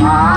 मा